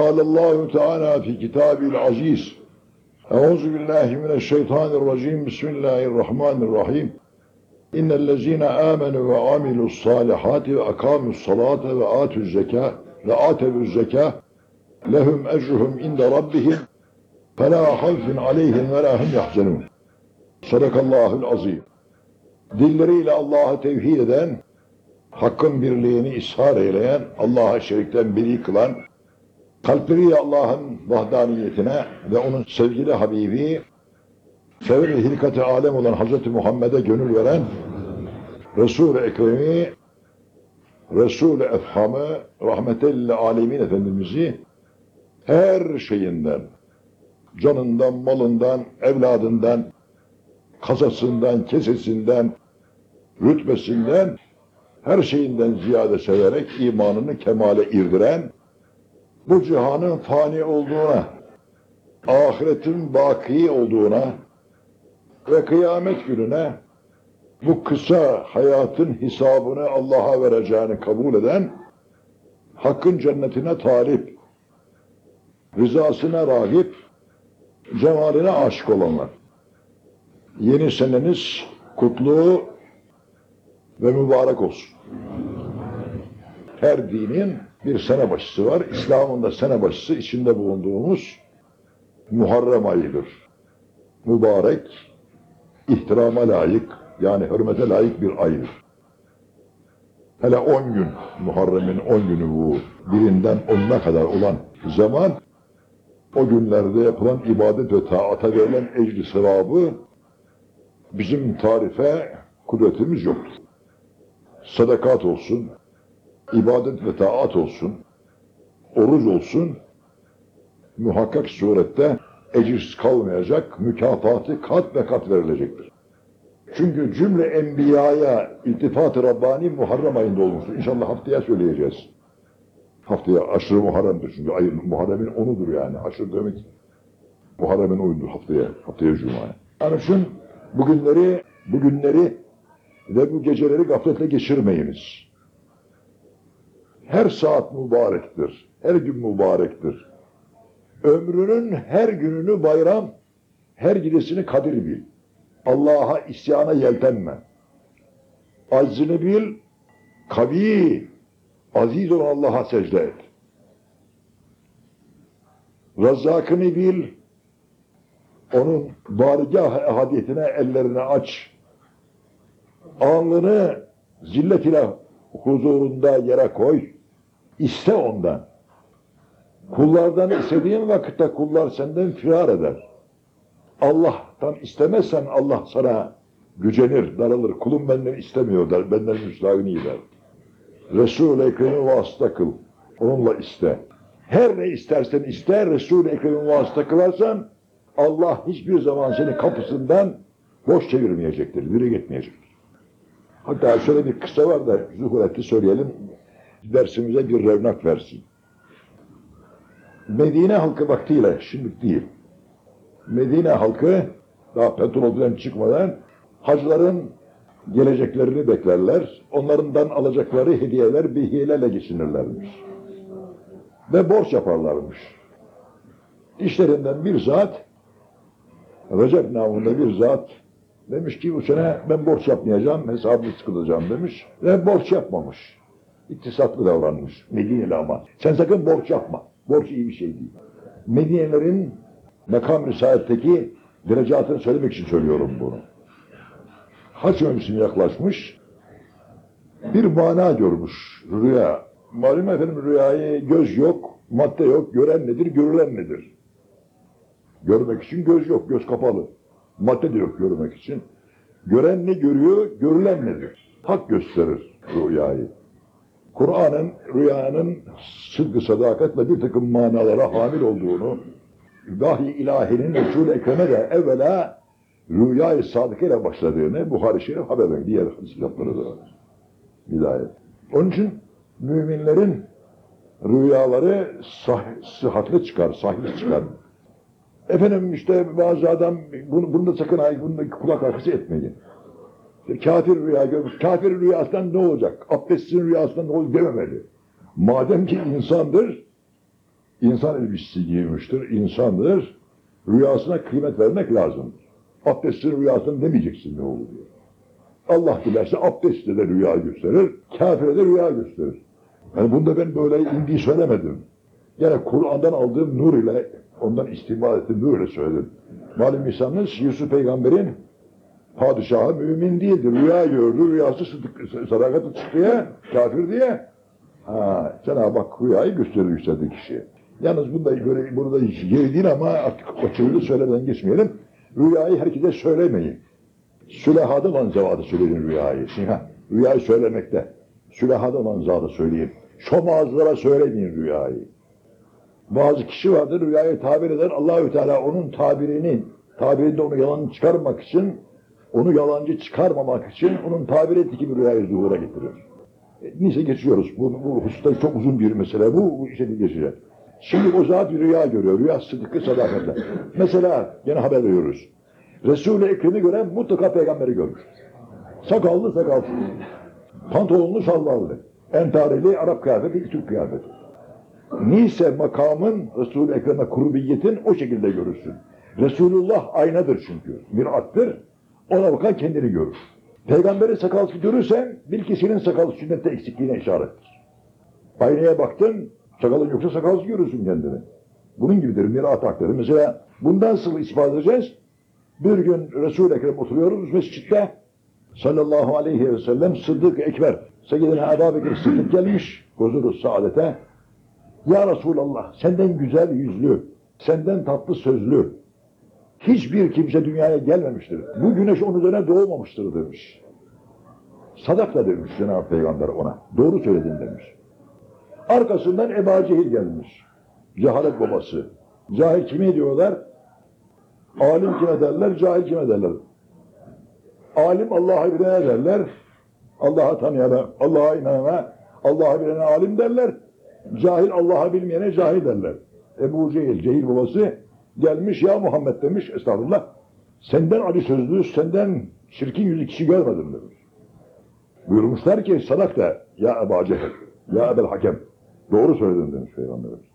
Kâlallahu Teala fi kitâbil aziz. Euzu billahi mineşşeytanirracim. Bismillahirrahmanirrahim. İnnellezîne âmenû ve amilussâlihâti ve akâmussalâte ve âtü'z-zekâ ve âtevü'z-zekâ lehum ecruhum inde rabbihim fe lâ havfin aleyhim ve lâ hum yahzenûn. Sadakallâhul azîm. Dilleriyle Allah'ı tevhid eden, Hakk'ın birliğini ishar eyleyen, Allah'a şerikten biri kılan, kalpleriyle Allah'ın vahdaniyetine ve onun sevgili Habibi, sevr ve hilkat-ı alem olan Hz. Muhammed'e gönül veren, Resul-i Ekrem'i, Resul-i Efham'ı, rahmetel alemin Efendimiz'i her şeyinden, canından, malından, evladından, kasasından, kesesinden, rütbesinden, her şeyinden ziyade severek imanını kemale irdiren, bu cihanın fani olduğuna, ahiretin baki olduğuna ve kıyamet gününe bu kısa hayatın hesabını Allah'a vereceğini kabul eden, hakkın cennetine talip, rızasına ragip, cemaline aşık olanlar. Yeni seneniz kutlu ve mübarek olsun. Her dinin bir sene başısı var. İslam'ın da sene başısı içinde bulunduğumuz Muharrem ayıdır. Mübarek, ihtirama layık, yani hürmete layık bir aydır. Hele 10 gün, Muharrem'in 10 günü bu, birinden onuna kadar olan zaman, o günlerde yapılan ibadet ve taata verilen ecri sevabı bizim tarife kudretimiz yoktur. Sadakat olsun, ibadet ve taat olsun, oruç olsun, muhakkak surette ecirsiz kalmayacak, mükafatı kat ve kat verilecektir. Çünkü cümle enbiyaya iltifat-ı Rabbani Muharrem ayında olmuştur. İnşallah haftaya söyleyeceğiz. Haftaya aşırı Muharrem'dir çünkü ay, Muharrem'in onudur yani. Aşırı demek Muharrem'in oyundur haftaya, haftaya Cuma'ya. Yani şun bugünleri, bugünleri ve bu geceleri gafletle geçirmeyiniz. Her saat mübarektir, her gün mübarektir. Ömrünün her gününü bayram, her gecesini kadir bil. Allah'a isyana yeltenme. Aczini bil, kavi, aziz olan Allah'a secde et. Rezzakını bil, onun barigah ehadiyetine ellerini aç. Alnını zillet ile huzurunda yere koy. İste ondan. Kullardan istediğin vakitte kullar senden firar eder. Allah'tan istemezsen Allah sana gücenir, daralır. Kulum benden istemiyor der, benden müstahini der. Resul-i Ekrem'i vasıta kıl. Onunla iste. Her ne istersen iste, Resul-i Ekrem'i vasıta kılarsan Allah hiçbir zaman seni kapısından boş çevirmeyecektir, diri gitmeyecektir. Hatta şöyle bir kısa var da zuhureti söyleyelim, dersimize bir revnak versin. Medine halkı vaktiyle, şimdi değil. Medine halkı daha petrolden çıkmadan hacıların geleceklerini beklerler. Onlarından alacakları hediyeler bir hileyle geçinirlermiş. Ve borç yaparlarmış. İşlerinden bir zat Recep namında bir zat demiş ki bu sene ben borç yapmayacağım, hesabını sıkılacağım demiş. Ve borç yapmamış. İktisatlı davranmış. Medine'li ama. Sen sakın borç yapma. Borç iyi bir şey değil. Medine'lerin makam risayetteki derecatını söylemek için söylüyorum bunu. Haç öncesine yaklaşmış. Bir mana görmüş rüya. Malum efendim rüyayı göz yok, madde yok, gören nedir, görülen nedir? Görmek için göz yok, göz kapalı. Madde de yok görmek için. Gören ne görüyor, görülen nedir? Hak gösterir rüyayı. Kur'an'ın rüyanın sıdkı sadakatle bir takım manalara hamil olduğunu, vahiy ilahinin Resul-i Ekrem'e de evvela rüyayı sadık ile başladığını Buhari Şerif haber veriyor. Diğer hadis da. Hidayet. Onun için müminlerin rüyaları sah sıhhatli çıkar, sahih çıkar. Efendim işte bazı adam bunu, bunu da sakın bunu da kulak arkası etmeyin. Kafir rüya görmüş. Kafir rüyasından ne olacak? Abdestsizin rüyasından ne olacak dememeli. Madem ki insandır, İnsan elbisesi giymiştir, insandır. Rüyasına kıymet vermek lazım. Abdestin rüyasını demeyeceksin ne olur diyor. Allah dilerse abdestle de rüya gösterir, kafire de rüya gösterir. Yani bunda ben böyle indiği söylemedim. Yine Kur'an'dan aldığım nur ile ondan istimal ettim, böyle söyledim. Malum insanınız Yusuf peygamberin padişahı mümin değildi. Rüya gördü, rüyası sıdık, sadakati çıktıya, kafir diye. Ha, Cenab-ı Hak rüyayı gösterir istediği kişiye. Yalnız bunda böyle, burada hiç yeri ama artık açıldı söylemeden geçmeyelim. Rüyayı herkese söylemeyin. Sülehada olan zavada söyleyin rüyayı. Ha, rüyayı söylemekte. Sülehada olan zavada söyleyin. Şom ağızlara söylemeyin rüyayı. Bazı kişi vardır rüyayı tabir eder. Allahü Teala onun tabirini, tabirinde onu yalan çıkarmak için, onu yalancı çıkarmamak için onun tabir ettiği gibi rüyayı zuhura getirir. E, neyse geçiyoruz. Bu, bu hususta çok uzun bir mesele. Bu, işe geçecek. Şimdi o zat bir rüya görüyor. Rüya sıdkı sadakatle. Mesela gene haber veriyoruz. Resul-i Ekrem'i gören mutlaka peygamberi görmüş. Sakallı sakalsız. Pantolonlu şalvarlı. Entareli Arap kıyafeti, Türk kıyafeti. Neyse makamın Resul-i Ekrem'e kurbiyetin o şekilde görürsün. Resulullah aynadır çünkü. Mirattır. Ona bakan kendini görür. Peygamberi sakalsız görürsen bil ki senin sakal sünnette eksikliğine işarettir. Aynaya baktın, sakalın yoksa sakalsız görürsün kendini. Bunun gibidir mirat hakları. Mesela bundan nasıl ispat edeceğiz? Bir gün Resul-i Ekrem oturuyoruz mescitte. Sallallahu aleyhi ve sellem Sıddık Ekber. Seyyidina Ebu Bekir Sıddık gelmiş. Huzuru saadete. Ya Resulallah senden güzel yüzlü, senden tatlı sözlü, hiçbir kimse dünyaya gelmemiştir. Bu güneş onun üzerine doğmamıştır demiş. Sadakla demiş Cenab-ı Peygamber ona. Doğru söyledin demiş. Arkasından Ebu Cehil gelmiş. Cehalet babası. Cahil kimi diyorlar? Alim kime derler, cahil kime derler? Alim Allah'ı bilene derler. Allah'ı tanıyana, Allah'a inanana, Allah'ı bilene alim derler. Cahil Allah'ı bilmeyene cahil derler. Ebu Cehil, Cehil babası gelmiş ya Muhammed demiş, estağfurullah. Senden Ali sözlü, senden çirkin yüzü kişi görmedim demiş. Buyurmuşlar ki sadak da ya Ebu Cehil, ya Ebel Hakem. Doğru söyledin demiş Peygamberimiz.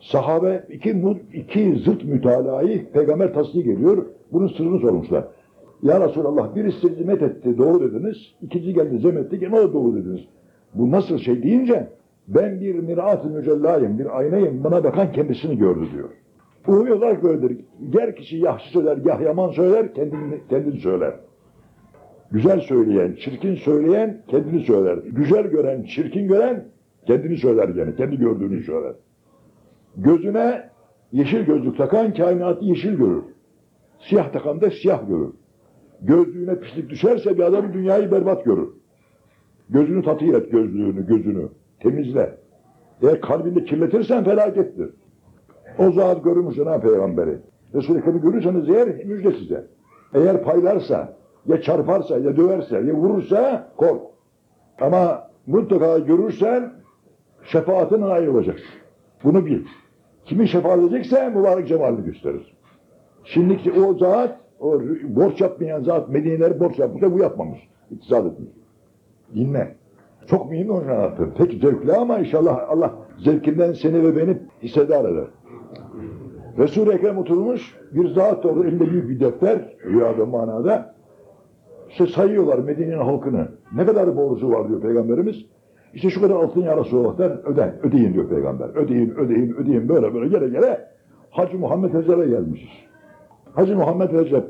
Sahabe iki, iki zıt mütalayı peygamber tasdik ediyor. Bunun sırrını sormuşlar. Ya Resulallah birisi sizi met etti, doğru dediniz. İkinci geldi zemetti, gene o doğru dediniz. Bu nasıl şey deyince ben bir mirat-ı bir aynayım, bana bakan kendisini gördü diyor. Olarak böyledir. Ger kişi yahşi söyler, gah yaman söyler, kendini, kendini söyler. Güzel söyleyen, çirkin söyleyen kendini söyler. Güzel gören, çirkin gören kendini söyler gene, kendi gördüğünü söyler. Gözüne yeşil gözlük takan kainatı yeşil görür. Siyah takan da siyah görür. Gözlüğüne pislik düşerse bir adam dünyayı berbat görür. Gözünü tatih et gözlüğünü, gözünü. Temizle. Eğer kalbini kirletirsen felakettir. O zat görmüş Cenab-ı Peygamberi. Resul-i Ekrem'i görürseniz eğer müjde size. Eğer paylarsa, ya çarparsa, ya döverse, ya vurursa kork. Ama mutlaka görürsen şefaatin nail olacaksın. Bunu bil. Kimin şefaat edecekse mübarek cemalini gösterir. Şimdiki o zat, o borç yapmayan zat Medine'leri borç yapmış da bu yapmamış. İktisat etmiş. Dinle. Çok mühim onun anlattım. Pek zevkli ama inşallah Allah zevkinden seni ve beni hissedar eder. Resul-i Ekrem oturmuş, bir zat orada elinde büyük bir defter, rüyada manada. İşte sayıyorlar Medine'nin halkını. Ne kadar borcu var diyor Peygamberimiz. İşte şu kadar altın ya Resulallah der, öde, ödeyin diyor Peygamber. Ödeyin, ödeyin, ödeyin böyle böyle gele gele Hacı Muhammed Recep'e gelmiş. Hacı Muhammed Recep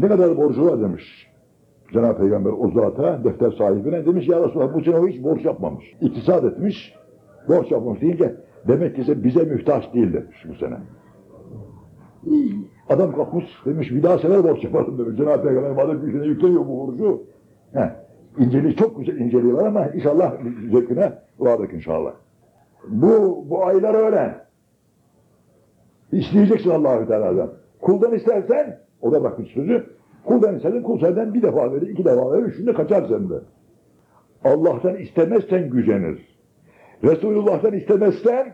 ne kadar borcu var demiş. Cenab-ı Peygamber o zata, defter sahibine demiş ya Resulallah bu o hiç borç yapmamış. İktisat etmiş, borç yapmamış deyince demek ki bize mühtaç değil demiş bu sene. Adam kalkmış demiş bir daha sefer borç yaparım demiş. Cenab-ı Peygamber madem gücüne yükleniyor bu borcu. He, inceliği çok güzel inceliği var ama inşallah zevkine vardık inşallah. Bu, bu aylar öyle. İsteyeceksin Allahü Teala'dan. Kuldan istersen, o da bakın sözü, kuldan istersen kul senden bir defa verir, iki defa verir, üçünde kaçar sende. Allah'tan istemezsen gücenir. Resulullah'tan istemezsen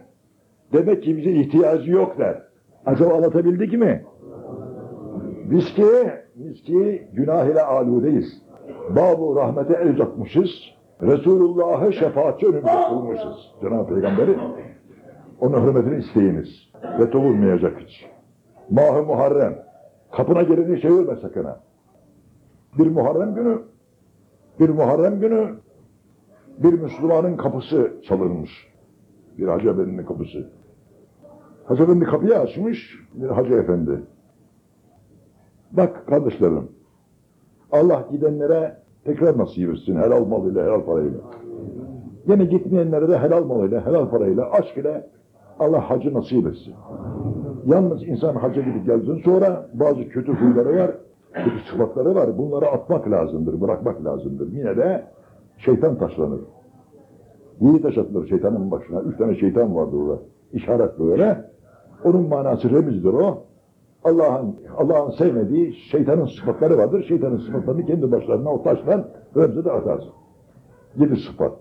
demek ki bize ihtiyacı yok der. Acaba anlatabildik mi? Biz ki, biz ki günah ile aludeyiz. Babu rahmete el uzatmışız. Resulullah'ı şefaatçi önümüze kılmışız. Cenab-ı Peygamberi. Onun hürmetini isteyiniz. Ve vurmayacak hiç. Mah-ı Muharrem. Kapına geleni çevirme sakın ha. Bir Muharrem günü bir Muharrem günü bir Müslümanın kapısı çalınmış. Bir Hacı Efendi'nin kapısı. Hacı Efendi kapıyı açmış, bir Hacı Efendi. Bak kardeşlerim, Allah gidenlere tekrar nasip etsin, helal malıyla, helal parayla. Yine gitmeyenlere de helal malıyla, helal parayla, aşk ile Allah hacı nasip etsin. Yalnız insan hacca gidip geldikten sonra bazı kötü huyları var, kötü sıfatları var. Bunları atmak lazımdır, bırakmak lazımdır. Yine de şeytan taşlanır. Yedi taş atılır şeytanın başına. Üç tane şeytan vardır orada. İşaret böyle. Onun manası remizdir o. Allah'ın Allah'ın sevmediği şeytanın sıfatları vardır. Şeytanın sıfatlarını kendi başlarına o taştan remze de atarsın. Yedi sıfat.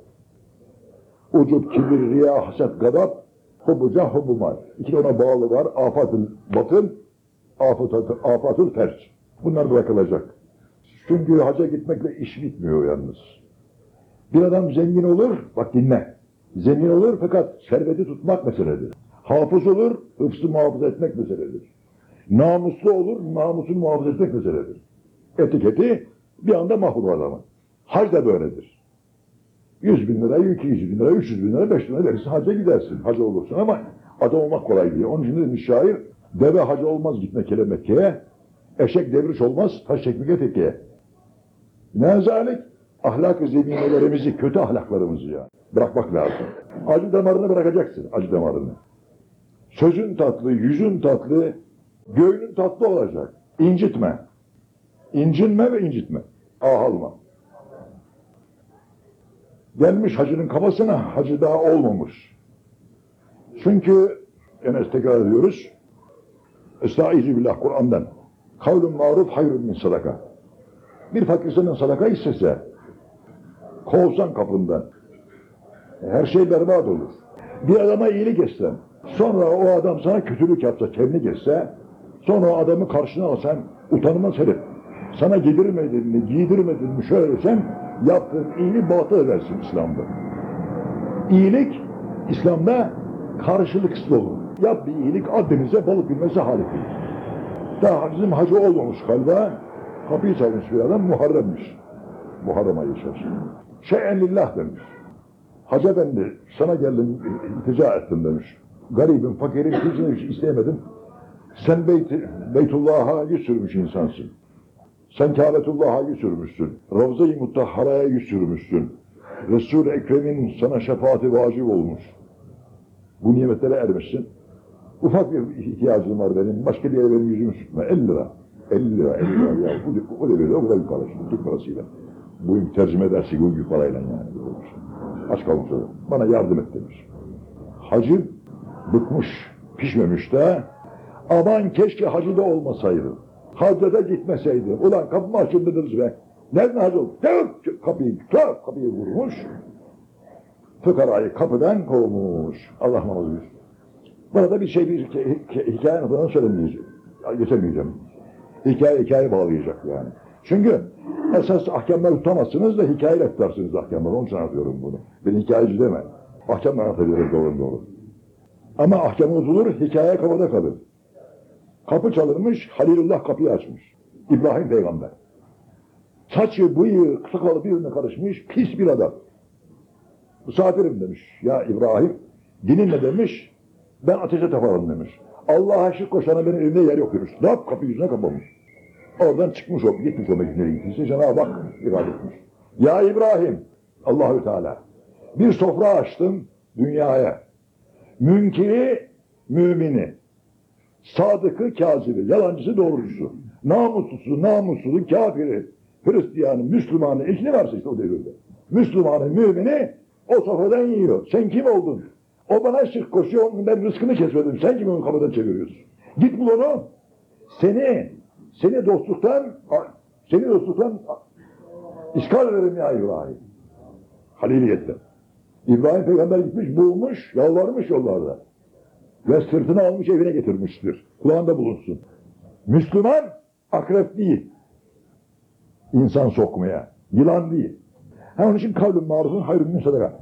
Ucub, kibir, riya, haset, gadap, hubbuca, hubbumal. İki ona bağlı var. Afatül batın, afatül, afatül ferç. Bunlar bırakılacak. Çünkü hacca gitmekle iş bitmiyor yalnız. Bir adam zengin olur, bak dinle. Zengin olur fakat serveti tutmak meseledir. Hafız olur, hıfzı muhafaza etmek meseledir. Namuslu olur, namusunu muhafaza etmek meseledir. Etiketi bir anda mahvur adamın. Hac da böyledir. 100 bin lira, 200 bin lira, 300 bin lira, 5 bin lira verirsin, hacca gidersin. Hacı olursun ama adam olmak kolay değil. Onun için de demiş şair, deve hacı olmaz gitmek hele Mekke'ye, eşek devriş olmaz, taş çekmeye tekkeye. Ne zalik? Ahlak-ı zeminelerimizi, kötü ahlaklarımızı ya. Bırakmak lazım. Acı damarını bırakacaksın, acı damarını. Sözün tatlı, yüzün tatlı, göğünün tatlı olacak. İncitme. İncinme ve incitme. Ah alma. Gelmiş hacının kafasına, hacı daha olmamış. Çünkü, gene tekrar ediyoruz, Estaizu billah Kur'an'dan. Kavlun maruf hayrun min sadaka. Bir fakir senden sadaka istese, kovsan kapından, her şey berbat olur. Bir adama iyilik etsen, sonra o adam sana kötülük yapsa, kevni geçse, sonra o adamı karşına alsan, utanma serip, sana yedirmediğini, giydirmediğini şöyle desen, yaptığın iyiliği batıl edersin İslam'da. İyilik, İslam'da karşılıksız olur. Yap bir iyilik, Akdeniz'e balık bilmesi halifidir. Daha bizim hacı olmamış galiba, kapıyı çalmış bir adam, Muharrem'miş. Muharrem ayı içerisinde. Şeyen lillah demiş. Hacı Efendi sana geldim iltica ettim demiş. Garibim, fakirim, hiç isteyemedim. Sen Beyt, Beytullah'a yüz sürmüş insansın. Sen Kâbetullah'a yüz sürmüşsün. Ravza-i Mutahhara'ya yüz sürmüşsün. Resul-i Ekrem'in sana şefaati vacip olmuş. Bu nimetlere ermişsin. Ufak bir ihtiyacım var benim. Başka bir yere benim yüzümü sürtme. 50 lira. 50 lira, 50 lira. Ya, bu, bu devirde o kadar bir para şimdi. Türk parasıyla. Bu tercüme edersek bugün parayla yani. Şey. Aç kalmış adam. Bana yardım et demiş. Hacı bıkmış, pişmemiş de aman keşke hacı da olmasaydı. Hacca da gitmeseydi. Ulan kapımı açın dediniz be. Nereden hacı oldu? Kapıyı, tık! Kapıyı vurmuş. Fıkarayı kapıdan kovmuş. Allah namazı bir. Burada bir şey, bir hikaye, adına söylemeyeceğim. Geçemeyeceğim. Hikaye hikaye bağlayacak yani. Çünkü esas ahkamları tutamazsınız da hikayeyle tutarsınız ahkamları. Onun için anlatıyorum bunu. Ben hikayeci deme. Ahkamla anlatabilirim doğru doğru. Ama ahkam unutulur, hikaye kafada kalır. Kapı çalınmış, Halilullah kapıyı açmış. İbrahim peygamber. Saçı, bıyığı, sakalı birbirine karışmış, pis bir adam. Misafirim demiş. Ya İbrahim, dinin ne demiş? Ben ateşe taparım demiş. Allah'a şirk koşana benim evimde yer yok demiş. Lap kapı yüzüne kapamış. Oradan çıkmış o, gitmiş o Medine'ye gittiyse Cenab-ı Hak irade etmiş. Ya İbrahim, Allahü Teala, bir sofra açtım dünyaya. Münkiri, mümini, sadıkı, kazibi, yalancısı, doğrucusu, namuslusu, namussuzu, kafiri, Hristiyanı, Müslümanı, eşini varsa işte o devirde. Müslümanı, mümini o sofradan yiyor. Sen kim oldun? O bana şirk koşuyor, onun ben rızkını kesmedim. Sen kimi onu kapıdan çeviriyorsun? Git bul onu. Seni, seni dostluktan, seni dostluktan işgal ederim ya İbrahim. Haliliyette. İbrahim peygamber gitmiş, bulmuş, yalvarmış yollarda. Ve sırtını almış evine getirmiştir. Kulağında bulunsun. Müslüman akrep değil. İnsan sokmaya. Yılan değil. Ha onun için kavlun marufun hayrun min sadaka.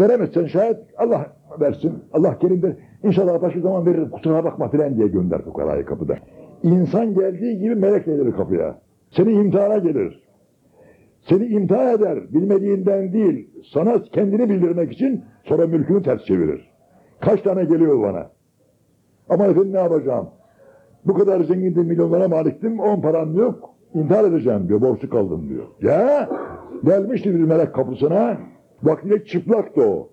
Veremezsen şayet Allah versin. Allah kerimdir. İnşallah başka zaman verir kusura bakma filan diye gönder fukarayı kapıda. İnsan geldiği gibi melek gelir kapıya. Seni imtihana gelir. Seni imtihan eder. Bilmediğinden değil. Sana kendini bildirmek için sonra mülkünü ters çevirir. Kaç tane geliyor bana. Ama efendim ne yapacağım? Bu kadar zengindim, milyonlara maliktim, on param yok. İntihar edeceğim diyor, borçlu kaldım diyor. Ya gelmişti bir melek kapısına, vaktiyle çıplaktı o.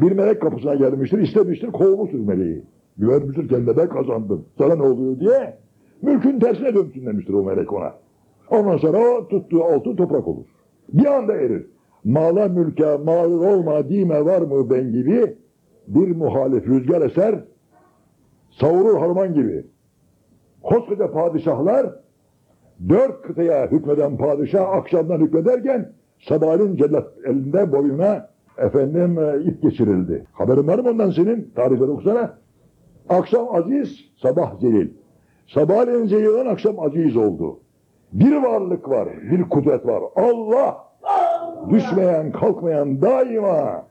Bir melek kapısına gelmiştir, istemiştir, kovmuştur meleği. Güvenmiştir kendine ben kazandım. Sana ne oluyor diye. Mülkün tersine dönsün demiştir o melek ona. Ondan sonra o tuttuğu altın toprak olur. Bir anda erir. Mala mülke mağrur olma dime var mı ben gibi bir muhalif rüzgar eser savurur harman gibi. Koskoca padişahlar dört kıtaya hükmeden padişah akşamdan hükmederken sabahleyin cellat elinde boyuna efendim e, ip geçirildi. Haberin var mı ondan senin? Tarihleri okusana. Akşam aziz, sabah zelil. Sabahleyin zelil olan akşam aziz oldu. Bir varlık var, bir kudret var. Allah! Düşmeyen, kalkmayan daima,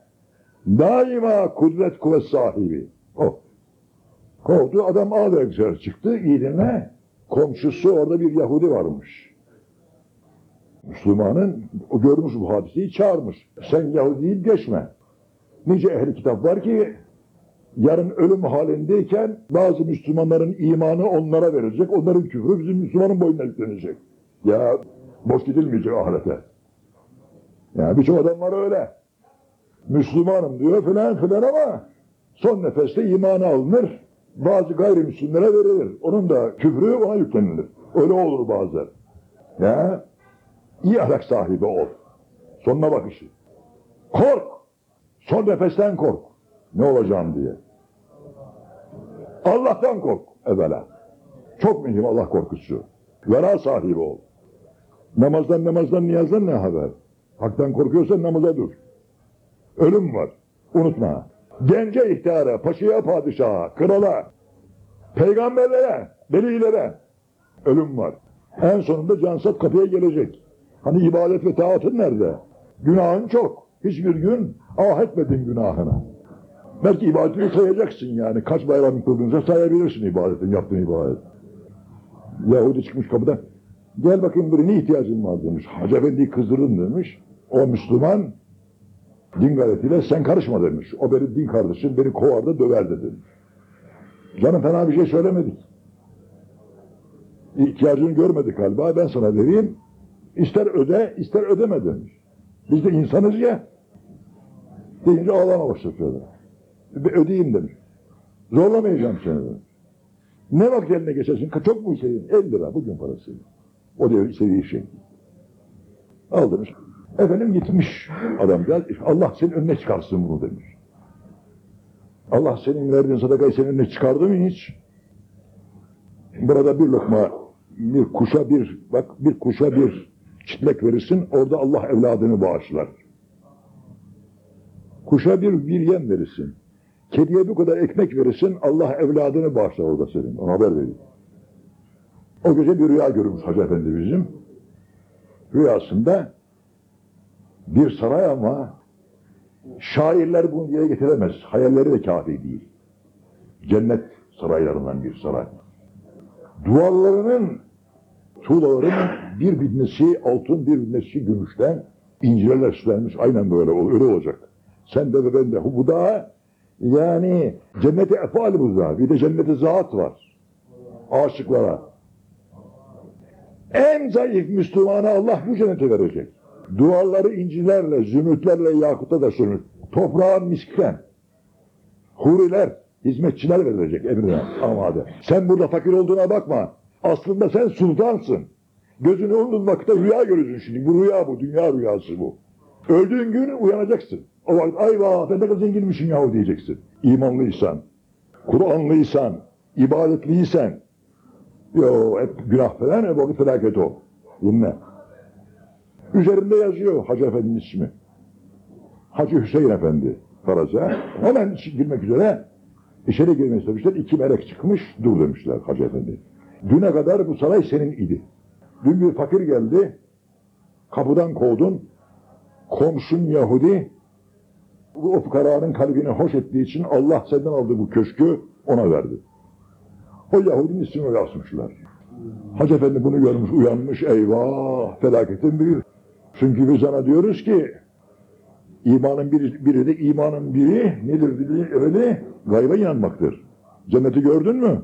daima kudret kuvvet sahibi. O. Kovdu, adam ağabey çıktı, iyi. Komşusu orada bir Yahudi varmış. Müslümanın, görmüş bu hadiseyi çağırmış. Sen Yahudi deyip geçme. Nice ehli kitap var ki yarın ölüm halindeyken bazı Müslümanların imanı onlara verilecek. Onların küfrü bizim Müslümanın boynuna yüklenecek. Ya boş gidilmeyecek ahirete. Ya birçok adam var öyle. Müslümanım diyor filan filan ama son nefeste imanı alınır. Bazı gayrimüslimlere verilir. Onun da küfrü ona yüklenilir. Öyle olur bazen. Ya iyi ahlak sahibi ol. Sonuna bak işi. Kork. Son nefesten kork. Ne olacağım diye. Allah'tan kork evvela. Çok mühim Allah korkusu. Vera sahibi ol. Namazdan namazdan niyazdan ne haber? Hak'tan korkuyorsan namaza dur. Ölüm var. Unutma. Gence ihtiyara, paşaya padişaha, krala, peygamberlere, velilere ölüm var. En sonunda cansat kapıya gelecek. Hani ibadet ve taatın nerede? Günahın çok. Hiçbir gün ah etmedin günahına. Belki ibadetini sayacaksın yani. Kaç bayram kıldığınızda sayabilirsin ibadetin, yaptığın ibadet. Yahudi çıkmış kapıdan. Gel bakayım buraya ne ihtiyacın var demiş. Hacı Efendi'yi kızdırdın demiş. O Müslüman din gayretiyle sen karışma demiş. O benim din kardeşim beni kovar da döver de demiş. Canım fena bir şey söylemedik. İhtiyacını görmedik galiba ben sana vereyim. İster öde ister ödeme demiş. Biz de insanız ya. Deyince ağlama başladı. Ödeyeyim demiş. Zorlamayacağım seni demiş. Ne vakit eline geçersin? Çok mu istedin? 50 lira bugün parası. O da istediği şey. Al demiş. Efendim gitmiş adam. Allah senin önüne çıkarsın bunu demiş. Allah senin verdiğin sadakayı senin önüne çıkardı mı hiç? Burada bir lokma bir kuşa bir bak bir kuşa bir çitlek verirsin orada Allah evladını bağışlar. Kuşa bir bir yem verirsin. Kediye bu kadar ekmek verirsin Allah evladını bağışlar orada senin. Ona haber vereyim. O gece bir rüya görmüş Hacı Efendi bizim. Rüyasında bir saray ama şairler bunu dile getiremez. Hayalleri de kafi değil. Cennet saraylarından bir saray. Duvarlarının tuğlalarının bir binnesi altın bir binnesi gümüşten incilerle süslenmiş. Aynen böyle öyle olacak. Sen de ve ben de. Bu da yani cenneti efal bu da. Bir de cenneti zat var. Aşıklara. En zayıf Müslümana Allah bu cenneti verecek. Duvarları incilerle, zümrütlerle, yakuta da sürmüş. Toprağın miskten. Huriler, hizmetçiler verilecek emrine amade. Sen burada fakir olduğuna bakma. Aslında sen sultansın. Gözünü umduğun vakitte rüya görürsün şimdi. Bu rüya bu, dünya rüyası bu. Öldüğün gün uyanacaksın. O vakit ay vah ben ne kadar zenginmişim yahu diyeceksin. İmanlıysan, Kur'anlıysan, ibadetliysen, yo hep günah falan hep vakit felaket o. Dinle. Üzerinde yazıyor Hacı Efendi'nin ismi. Hacı Hüseyin Efendi faraza. Hemen girmek üzere içeri girmek istemişler. İki melek çıkmış dur demişler Hacı Efendi. Düne kadar bu saray senin idi. Dün bir fakir geldi. Kapıdan kovdun. Komşun Yahudi O fukaranın kalbini hoş ettiği için Allah senden aldı bu köşkü ona verdi. O Yahudinin ismini yazmışlar. Hacı Efendi bunu görmüş, uyanmış, eyvah, felaketin büyük. Çünkü biz sana diyoruz ki, imanın biri, biri de imanın biri nedir dedi, öyle gayba inanmaktır. Cenneti gördün mü?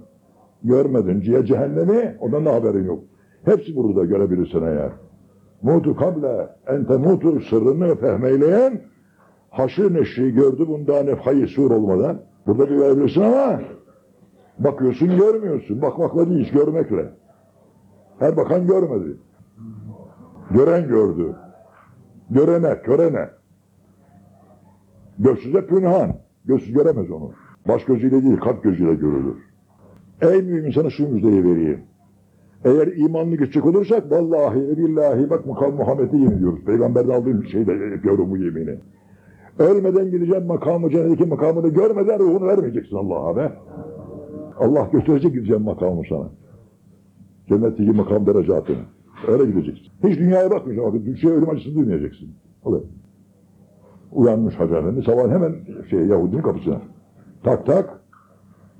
Görmedin. Cihe cehennemi, ondan da haberin yok. Hepsi burada görebilirsin eğer. Mutu kable ente mutu sırrını fehmeyleyen haşır neşri gördü bundan nefhayı sur olmadan. Burada görebilirsin ama bakıyorsun görmüyorsun. Bakmakla değil, görmekle. Her bakan görmedi. Gören gördü. Görene, körene. Gözsüze pünhan. Gözsüz göremez onu. Baş gözüyle değil, kalp gözüyle görülür. Ey mümin sana şu müjdeyi vereyim. Eğer imanlı geçecek olursak vallahi billahi bak Muhammed'e yemin ediyoruz. Peygamberden aldığım şeyde yapıyorum bu yemini. Ölmeden gideceğim makamı, cennetteki makamını görmeden ruhunu vermeyeceksin Allah'a be. Allah gösterecek gideceğim makamı sana. Cennetteki makam derecatını. Öyle gideceksin. Hiç dünyaya bakmayacaksın. Bak, şey ölüm acısı duymayacaksın. Öyle. Uyanmış Hacı Efendi sabah hemen şey Yahudinin kapısına. Tak tak.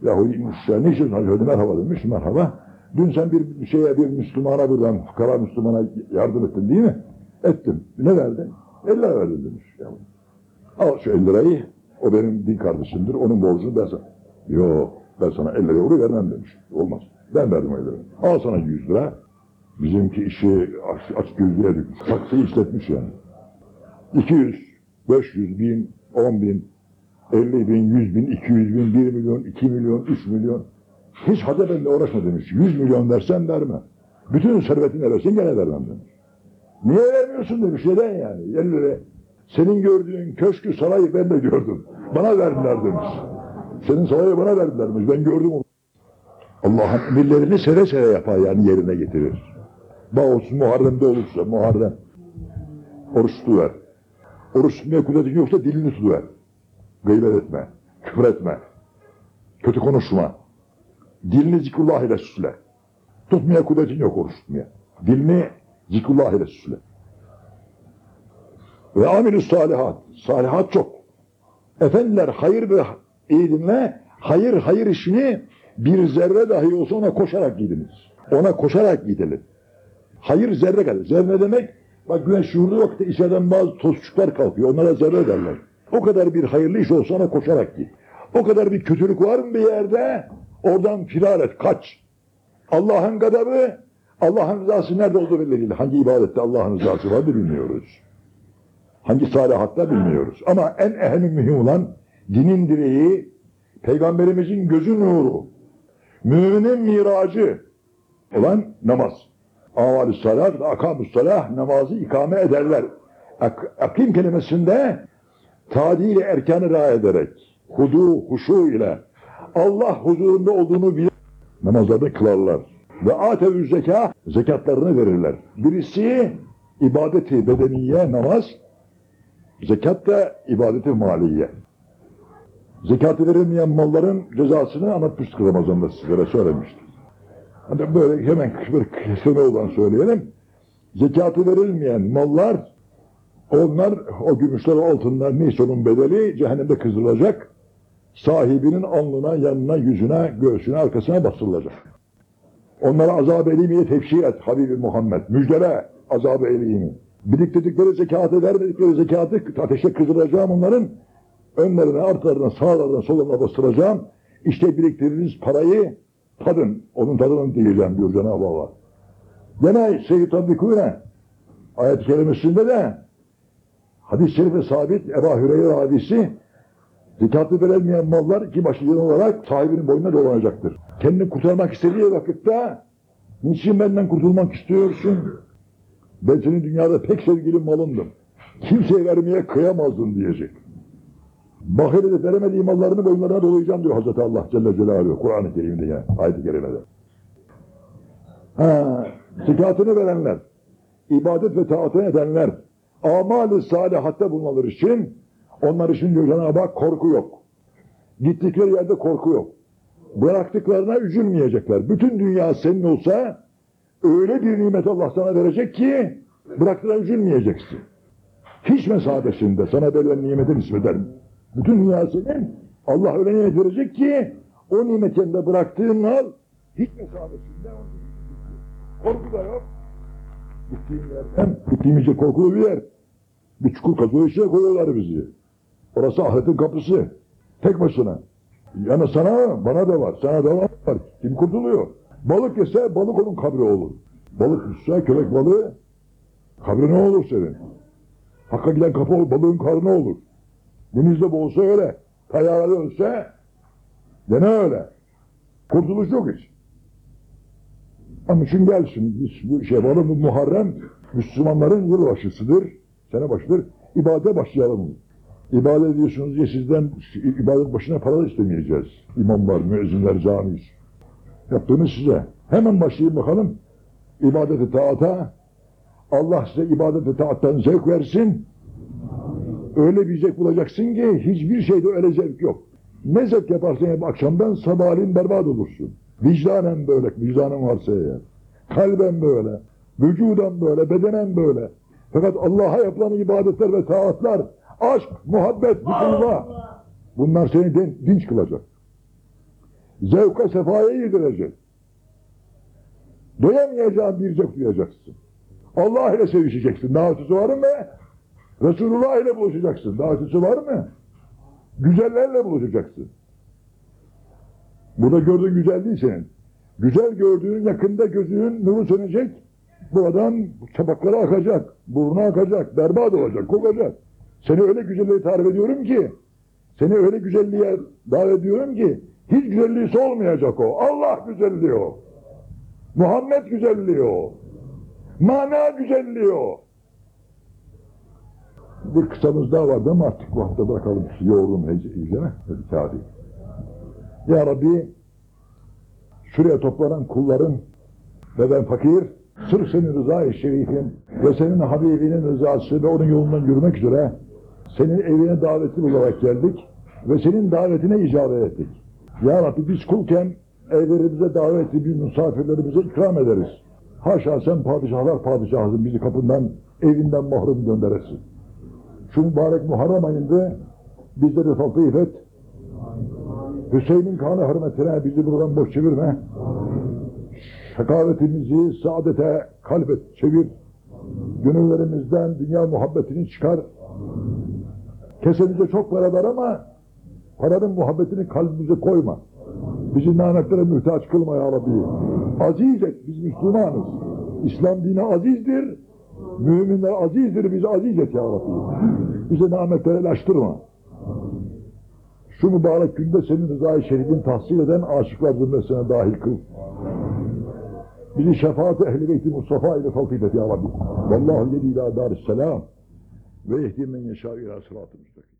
Yahudi inmiş. Ne için Hacı Efendi merhaba demiş. Merhaba. Dün sen bir şeye bir Müslümana buradan fukara Müslümana yardım ettin değil mi? Ettim. Ne verdin? 50 lira verdim demiş. Yahudi. Al şu 50 lirayı. O benim din kardeşimdir. Onun borcunu ben sana. Yok ben sana 50 lira onu vermem demiş. Olmaz. Ben verdim 50 lira. Al sana 100 lira. Bizimki işi aç, aç gözlüğe dökmüş. Saksıyı işletmiş yani. 200, 500 bin, 10 bin, 50 bin, 100 bin, 200 bin, 1 milyon, 2 milyon, 3 milyon. Hiç hadi benimle uğraşma demiş. 100 milyon versen verme. Bütün servetini versin gene vermem demiş. Niye vermiyorsun demiş. Neden yani? 50 lira. Senin gördüğün köşkü sarayı ben de gördüm. Bana verdiler demiş. Senin sarayı bana verdiler demiş. Ben gördüm onu. Allah'ın emirlerini seve seve yapar yani yerine getirir. Bağolsun Muharrem'de olursa Muharrem. Oruç tutuver. Oruç tutmaya kudretin yoksa dilini tutuver. Gıybet etme. Küfür etme. Kötü konuşma. Dilini zikrullah ile süsle. Tutmaya kudretin yok oruç tutmaya. Dilini zikrullah ile süsle. Ve amilü salihat. Salihat çok. Efendiler hayır ve iyi dinle. Hayır hayır işini bir zerre dahi olsa ona koşarak gidiniz. Ona koşarak gidelim. Hayır zerre kadar. Zerre demek? Bak güneş şuurlu vakitte içeriden bazı tozçuklar kalkıyor. Onlara zerre derler. O kadar bir hayırlı iş olsa ona koşarak git. O kadar bir kötülük var mı bir yerde? Oradan firar et, kaç. Allah'ın gadabı, Allah'ın rızası nerede olduğu belli değil. Hangi ibadette Allah'ın rızası var bilmiyoruz. Hangi salihatta bilmiyoruz. Ama en ehli mühim olan dinin direği, Peygamberimizin gözü nuru, müminin miracı olan namaz. Aval-i salat ve akam salah namazı ikame ederler. Ak akim kelimesinde tadil erkanı ra ederek, hudu, huşu ile Allah huzurunda olduğunu bilir. Namazlarda kılarlar. Ve atevü zeka, zekatlarını verirler. Birisi ibadeti bedeniye namaz, zekat da ibadeti maliye. Zekatı verilmeyen malların cezasını anlatmıştık Ramazan'da sizlere söylemiştik. Hadi böyle hemen bir kesime olan söyleyelim. Zekatı verilmeyen mallar, onlar o gümüşler, altınlar neyse onun bedeli cehennemde kızdırılacak. Sahibinin alnına, yanına, yüzüne, göğsüne, arkasına bastırılacak. Onlara azab-ı elimiye tefşir et Habibi Muhammed. Müjdele azab-ı elimi. Biriktirdikleri zekatı, vermedikleri zekatı ateşe kızdıracağım onların. Önlerine, arkalarına, sağlarına, sollarına bastıracağım. İşte biriktirdiğiniz parayı tadın. Onun tadını diyeceğim diyor Cenab-ı Allah. Gene Seyyid Bikune ayet-i kerimesinde de hadis-i şerife sabit Ebu Hüreyre hadisi zekatı verilmeyen mallar iki başlıcan olarak sahibinin boynuna dolanacaktır. Kendini kurtarmak istediği vakitte niçin benden kurtulmak istiyorsun? Ben senin dünyada pek sevgili malındım. Kimseye vermeye kıyamazdın diyecek. Bahir edip veremediği mallarını boynlarına dolayacağım diyor Hazreti Allah Celle Celaluhu Kur'an-ı Kerim'de yani ayet-i kerimede. Ha, zekatını verenler, ibadet ve taatını edenler, amal-i salihatte bulunmaları için onlar için diyor Cenab-ı Hak korku yok. Gittikleri yerde korku yok. Bıraktıklarına üzülmeyecekler. Bütün dünya senin olsa öyle bir nimet Allah sana verecek ki bıraktığına üzülmeyeceksin. hiç mesabesinde sana verilen nimetin nispeten. Bütün dünya senin. Allah öyle nimet verecek ki o nimetinde bıraktığın mal hiç mesabesinde korku da yok. Gittiğin yerden, gittiğimiz yer korkulu bir yer. Bir çukur kazıyor içine koyuyorlar bizi. Orası ahiretin kapısı. Tek başına. Yani sana, bana da var. Sana da var. Kim kurtuluyor? Balık yese balık onun kabri olur. Balık yutsa köpek balığı kabri ne olur senin? Hakka giden kapı balığın karnı olur. Denizde boğulsa öyle. Kayağıyla ölse gene öyle. Kurtuluş yok hiç. Ama için gelsin. Biz bu şey var bu Muharrem Müslümanların yılbaşısıdır. Sene başıdır. İbadete başlayalım. İbadet ediyorsunuz diye sizden ibadet başına para istemeyeceğiz. İmamlar, müezzinler, camiz. Yaptığımız size. Hemen başlayın bakalım. İbadeti taata. Allah size ibadeti taattan zevk versin. Öyle bir zevk bulacaksın ki hiçbir şeyde öyle zevk yok. Ne zevk yaparsan yap akşamdan sabahleyin berbat olursun. Vicdanen böyle, vicdanın varsa eğer. Kalben böyle, vücuden böyle, bedenen böyle. Fakat Allah'a yapılan ibadetler ve taatlar, aşk, muhabbet, zikrullah. Bunlar seni din, dinç kılacak. Zevka sefaya yedirecek. Doyamayacağın bir zevk duyacaksın. Allah ile sevişeceksin. Daha ötesi var mı? Resulullah ile buluşacaksın. Daha ötesi var mı? Güzellerle buluşacaksın. Burada gördüğün güzel senin. Güzel gördüğün yakında gözünün nuru sönecek. Buradan çapakları akacak. Burnu akacak. Berbat olacak. Kokacak. Seni öyle güzelliğe tarif ediyorum ki seni öyle güzelliğe davet ediyorum ki hiç güzelliği olmayacak o. Allah güzelliği o. Muhammed güzelliği o. Mana güzelliği o. Bir kısamız daha vardı ama artık bu hafta bırakalım. Yoğurdum heyecene. Hadi kâdi. Ya Rabbi şuraya toplanan kulların ve ben fakir sırf senin rızayı şerifin ve senin Habibinin rızası ve onun yolundan yürümek üzere senin evine davetli olarak geldik ve senin davetine icabet ettik. Ya Rabbi biz kulken evlerimize davetli bir misafirlerimize ikram ederiz. Haşa sen padişahlar padişahısın bizi kapından evinden mahrum gönderesin. Şu mübarek Muharrem ayında bizleri taltif et. Hüseyin'in kanı hürmetine bizi buradan boş çevirme. Şakavetimizi saadete kalbet çevir. Gönüllerimizden dünya muhabbetini çıkar. Kesenize çok para ver ama paranın muhabbetini kalbimize koyma. Bizi nametlere mühtaç kılma ya Rabbi. Aziz et, biz Müslümanız. İslam dini azizdir. Müminler azizdir, bizi aziz et ya Rabbi. Bize nametlere ulaştırma. Şu mübarek günde senin rızayı şerifin tahsil eden aşıklar zümresine dahil kıl. Bizi şefaat-i ehl-i Mustafa ile taltif et ya Rabbi. Vallahu yedi ila darisselam ve yehdi men yeşâ ila sıratı müstakim.